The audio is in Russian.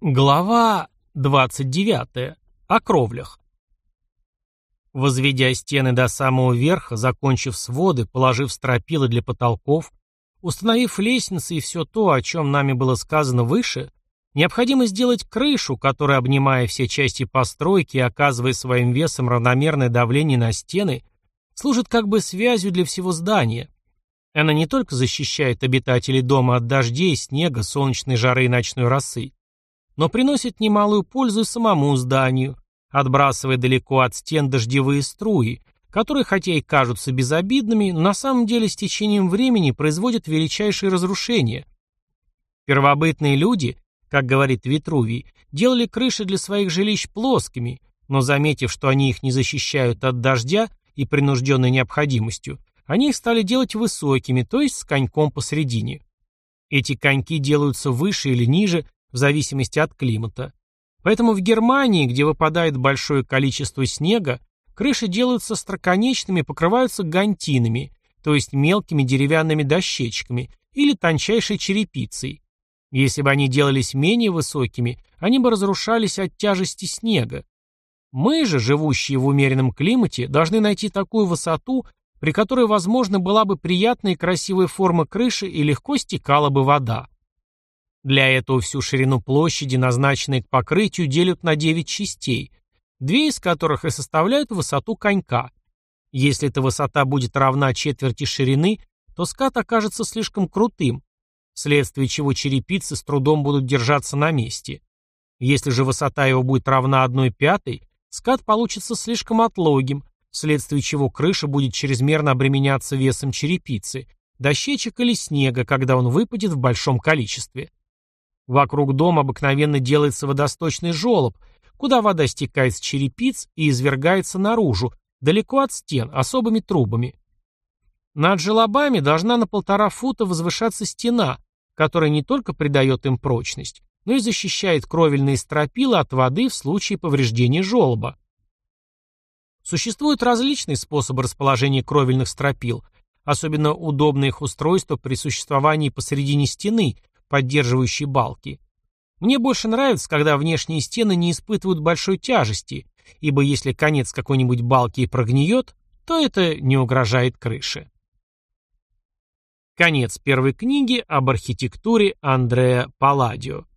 Глава 29. О кровлях. Возведя стены до самого верха, закончив своды, положив стропилы для потолков, установив лестницы и все то, о чем нами было сказано выше, необходимо сделать крышу, которая, обнимая все части постройки и оказывая своим весом равномерное давление на стены, служит как бы связью для всего здания. Она не только защищает обитателей дома от дождей, снега, солнечной жары и ночной росы, но приносит немалую пользу самому зданию, отбрасывая далеко от стен дождевые струи, которые хотя и кажутся безобидными, но на самом деле с течением времени производят величайшие разрушения. Первобытные люди, как говорит Витрувий, делали крыши для своих жилищ плоскими, но заметив, что они их не защищают от дождя и принужденной необходимостью, они их стали делать высокими, то есть с коньком посередине. Эти коньки делаются выше или ниже в зависимости от климата. Поэтому в Германии, где выпадает большое количество снега, крыши делаются строконечными покрываются гантинами, то есть мелкими деревянными дощечками или тончайшей черепицей. Если бы они делались менее высокими, они бы разрушались от тяжести снега. Мы же, живущие в умеренном климате, должны найти такую высоту, при которой, возможно, была бы приятная и красивая форма крыши и легко стекала бы вода. Для этого всю ширину площади, назначенной к покрытию, делят на 9 частей, две из которых и составляют высоту конька. Если эта высота будет равна четверти ширины, то скат окажется слишком крутым, вследствие чего черепицы с трудом будут держаться на месте. Если же высота его будет равна одной пятой, скат получится слишком отлогим, вследствие чего крыша будет чрезмерно обременяться весом черепицы, дощечек или снега, когда он выпадет в большом количестве. Вокруг дома обыкновенно делается водосточный желоб, куда вода стекает с черепиц и извергается наружу, далеко от стен, особыми трубами. Над желобами должна на полтора фута возвышаться стена, которая не только придает им прочность, но и защищает кровельные стропила от воды в случае повреждения желоба. Существуют различные способы расположения кровельных стропил, особенно удобное их устройство при существовании посередине стены, поддерживающие балки. Мне больше нравится, когда внешние стены не испытывают большой тяжести, ибо если конец какой-нибудь балки и прогниет, то это не угрожает крыше. Конец первой книги об архитектуре Андреа Палладио.